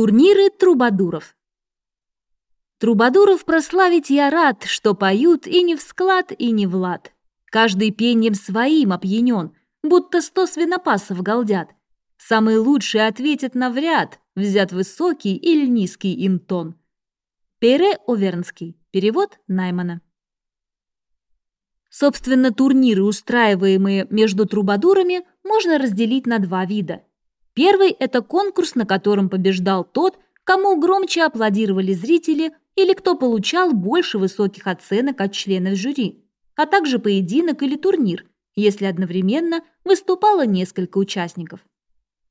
Турниры трубадуров. Трубадуров прославить я рад, что поют и не в склад, и не в лад. Каждый пением своим опьянен, будто сто свинопасов галдят. Самый лучший ответит навряд, взят высокий или низкий интон. Пере Овернский. Перевод Наймана. Собственно, турниры, устраиваемые между трубадурами, можно разделить на два вида – Первый – это конкурс, на котором побеждал тот, кому громче аплодировали зрители или кто получал больше высоких оценок от членов жюри, а также поединок или турнир, если одновременно выступало несколько участников.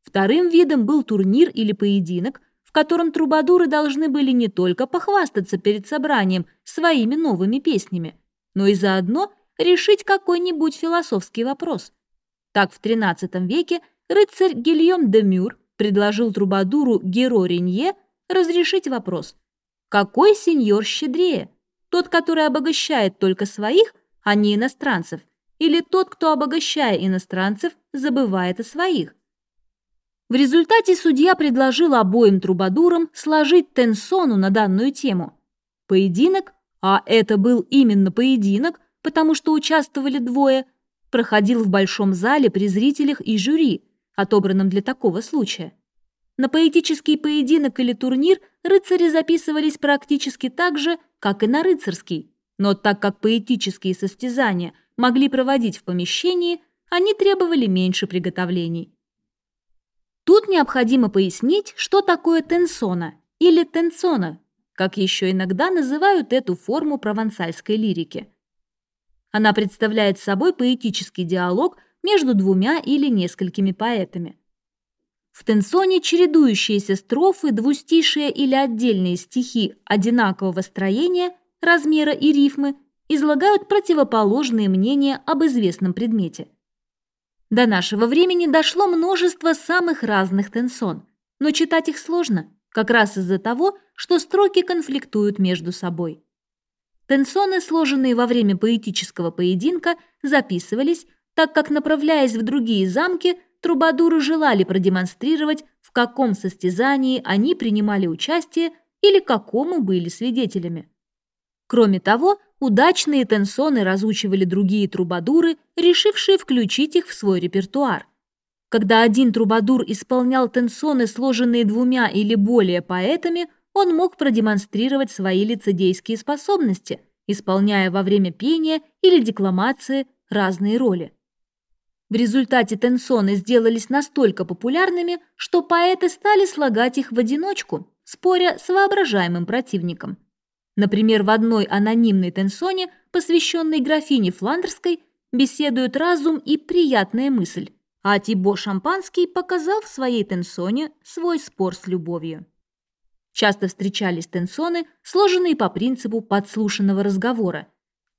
Вторым видом был турнир или поединок, в котором трубадуры должны были не только похвастаться перед собранием своими новыми песнями, но и заодно решить какой-нибудь философский вопрос. Так в XIII веке – рыцарь Гильем де Мюр предложил трубадуру Геро Ренье разрешить вопрос. Какой сеньор щедрее? Тот, который обогащает только своих, а не иностранцев, или тот, кто, обогащая иностранцев, забывает о своих? В результате судья предложил обоим трубадурам сложить тенсону на данную тему. Поединок, а это был именно поединок, потому что участвовали двое, проходил в большом зале при зрителях и жюри, отобранном для такого случая. На поэтический поединок или турнир рыцари записывались практически так же, как и на рыцарский, но так как поэтические состязания могли проводить в помещении, они требовали меньше приготовлений. Тут необходимо пояснить, что такое тенсона или тенсона, как еще иногда называют эту форму провансальской лирики. Она представляет собой поэтический диалог между двумя или несколькими поэтами. В тенсоне чередующиеся строфы, двустишие или отдельные стихи одинакового строения, размера и рифмы излагают противоположные мнения об известном предмете. До нашего времени дошло множество самых разных тенсон, но читать их сложно, как раз из-за того, что строки конфликтуют между собой. Тенсоны, сложенные во время поэтического поединка, записывались, так как, направляясь в другие замки, трубадуры желали продемонстрировать, в каком состязании они принимали участие или какому были свидетелями. Кроме того, удачные тенсоны разучивали другие трубадуры, решившие включить их в свой репертуар. Когда один трубадур исполнял тенсоны, сложенные двумя или более поэтами, он мог продемонстрировать свои лицедейские способности, исполняя во время пения или декламации разные роли. В результате тенсоны сделались настолько популярными, что поэты стали слагать их в одиночку, споря с воображаемым противником. Например, в одной анонимной тенсоне, посвященной графине Фландерской, беседуют разум и приятная мысль, а Тибо Шампанский показал в своей тенсоне свой спор с любовью. Часто встречались тенсоны, сложенные по принципу подслушанного разговора.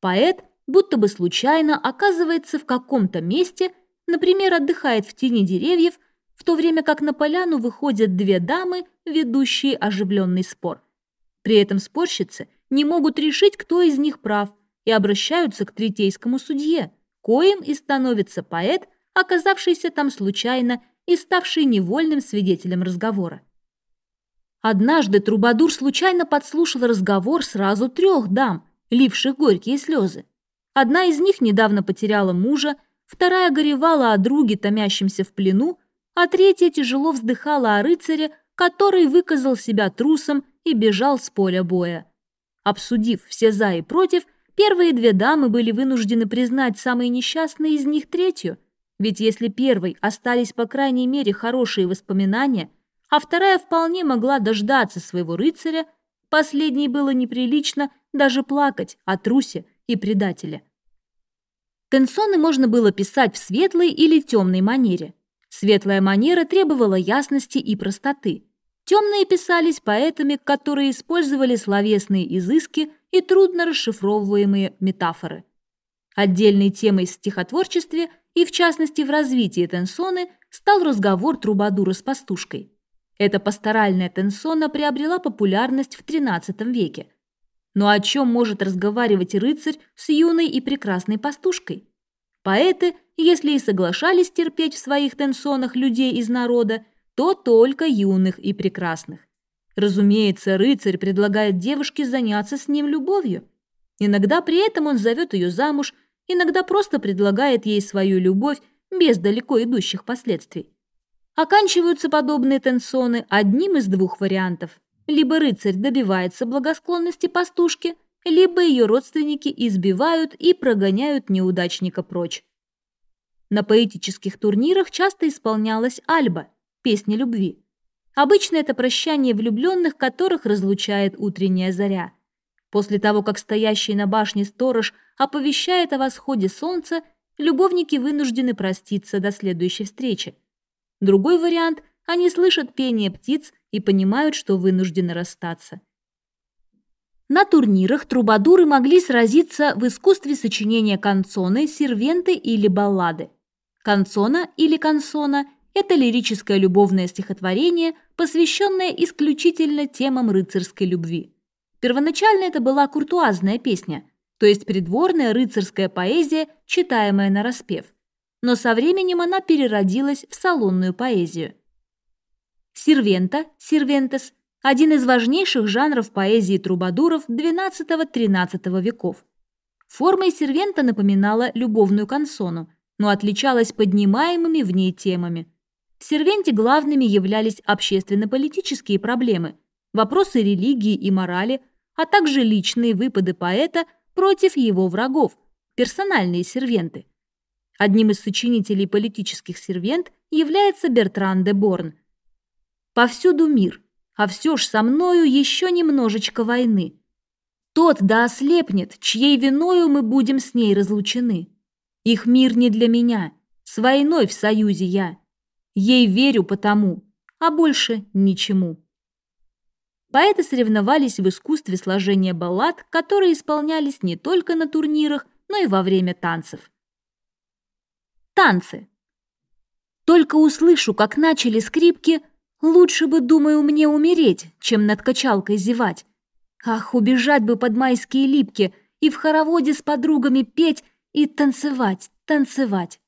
Поэт будто бы случайно оказывается в каком-то месте, например, отдыхает в тени деревьев, в то время как на поляну выходят две дамы, ведущие оживленный спор. При этом спорщицы не могут решить, кто из них прав, и обращаются к третейскому судье, коим и становится поэт, оказавшийся там случайно и ставший невольным свидетелем разговора. Однажды Трубадур случайно подслушал разговор сразу трех дам, ливших горькие слезы. Одна из них недавно потеряла мужа, вторая горевала о друге, томящемся в плену, а третья тяжело вздыхала о рыцаре, который выказал себя трусом и бежал с поля боя. Обсудив все «за» и «против», первые две дамы были вынуждены признать самой несчастной из них третью, ведь если первой остались по крайней мере хорошие воспоминания, а вторая вполне могла дождаться своего рыцаря, последней было неприлично даже плакать о трусе и предателе. Тенсоны можно было писать в светлой или темной манере. Светлая манера требовала ясности и простоты. Темные писались поэтами, которые использовали словесные изыски и трудно расшифровываемые метафоры. Отдельной темой в стихотворчестве и, в частности, в развитии тенсоны стал разговор трубадура с пастушкой. Эта пасторальная тенсона приобрела популярность в XIII веке – но о чем может разговаривать рыцарь с юной и прекрасной пастушкой? Поэты, если и соглашались терпеть в своих тенсонах людей из народа, то только юных и прекрасных. Разумеется, рыцарь предлагает девушке заняться с ним любовью. Иногда при этом он зовет ее замуж, иногда просто предлагает ей свою любовь без далеко идущих последствий. Оканчиваются подобные тенсоны одним из двух вариантов. Либо рыцарь добивается благосклонности пастушки, либо ее родственники избивают и прогоняют неудачника прочь. На поэтических турнирах часто исполнялась альба – песня любви. Обычно это прощание влюбленных, которых разлучает утренняя заря. После того, как стоящий на башне сторож оповещает о восходе солнца, любовники вынуждены проститься до следующей встречи. Другой вариант – они слышат пение птиц и понимают, что вынуждены расстаться. На турнирах трубадуры могли сразиться в искусстве сочинения канцоны, сервенты или баллады. Канцона или кансона – это лирическое любовное стихотворение, посвященное исключительно темам рыцарской любви. Первоначально это была куртуазная песня, то есть придворная рыцарская поэзия, читаемая на распев. Но со временем она переродилась в салонную поэзию. Сервента, сервентес – один из важнейших жанров поэзии трубадуров XII-XIII веков. Формой сервента напоминала любовную консону, но отличалась поднимаемыми в ней темами. В сервенте главными являлись общественно-политические проблемы, вопросы религии и морали, а также личные выпады поэта против его врагов, персональные сервенты. Одним из сочинителей политических сервент является Бертран де Борн. «Повсюду мир, а все ж со мною еще немножечко войны. Тот да ослепнет, чьей виною мы будем с ней разлучены. Их мир не для меня, с войной в союзе я. Ей верю потому, а больше ничему». Поэты соревновались в искусстве сложения баллад, которые исполнялись не только на турнирах, но и во время танцев. Танцы. Только услышу, как начали скрипки, лучше бы, думаю, мне умереть, чем над качалкой зевать. Ах, убежать бы под майские липки и в хороводе с подругами петь и танцевать, танцевать.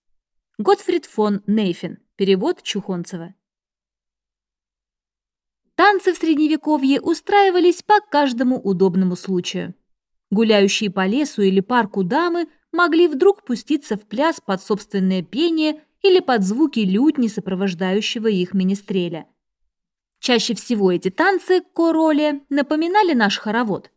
Готфрид фон Нейфен. Перевод Чухонцева. Танцы в Средневековье устраивались по каждому удобному случаю. Гуляющие по лесу или парку дамы могли вдруг пуститься в пляс под собственное пение или под звуки лютни, сопровождающего их министреля. Чаще всего эти танцы, короли, напоминали наш хоровод.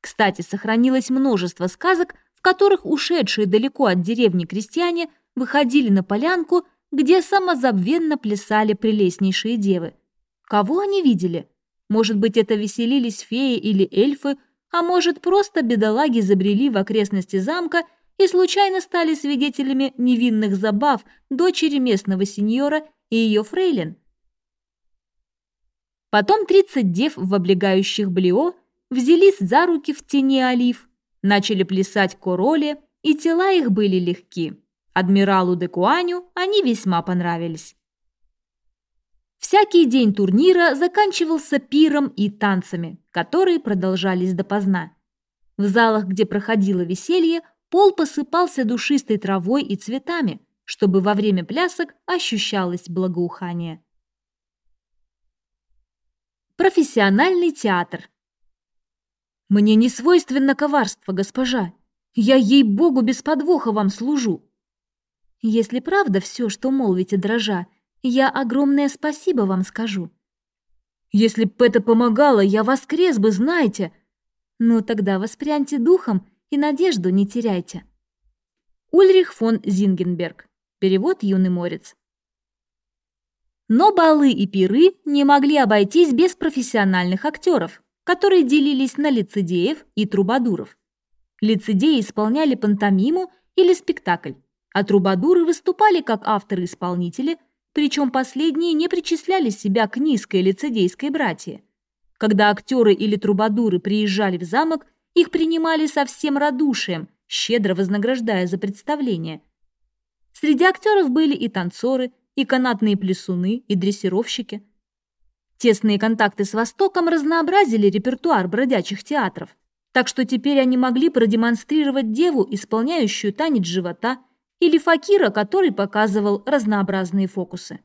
Кстати, сохранилось множество сказок, в которых ушедшие далеко от деревни крестьяне выходили на полянку, где самозабвенно плясали прелестнейшие девы. Кого они видели? Может быть, это веселились феи или эльфы, а может, просто бедолаги забрели в окрестности замка и случайно стали свидетелями невинных забав дочери местного сеньора и ее фрейлин. Потом тридцать дев в облегающих блио взялись за руки в тени олив, начали плясать короли, и тела их были легки. Адмиралу де Куаню они весьма понравились. Всякий день турнира заканчивался пиром и танцами, которые продолжались допоздна. В залах, где проходило веселье, пол посыпался душистой травой и цветами, чтобы во время плясок ощущалось благоухание. Профессиональный театр. Мне не свойственно коварство, госпожа. Я ей-богу без подвоха вам служу. Если правда все, что молвите, дрожа, я огромное спасибо вам скажу. Если б это помогало, я воскрес бы, знаете. Ну тогда воспряньте духом и надежду не теряйте. Ульрих фон Зингенберг. Перевод «Юный морец». Но балы и пиры не могли обойтись без профессиональных актеров, которые делились на лицедеев и трубадуров. Лицедеи исполняли пантомиму или спектакль, а трубадуры выступали как авторы-исполнители – причем последние не причисляли себя к низкой лицедейской братье. Когда актеры или трубадуры приезжали в замок, их принимали со всем радушием, щедро вознаграждая за представление. Среди актеров были и танцоры, и канатные плясуны, и дрессировщики. Тесные контакты с Востоком разнообразили репертуар бродячих театров, так что теперь они могли продемонстрировать деву, исполняющую танец живота – или факира, который показывал разнообразные фокусы.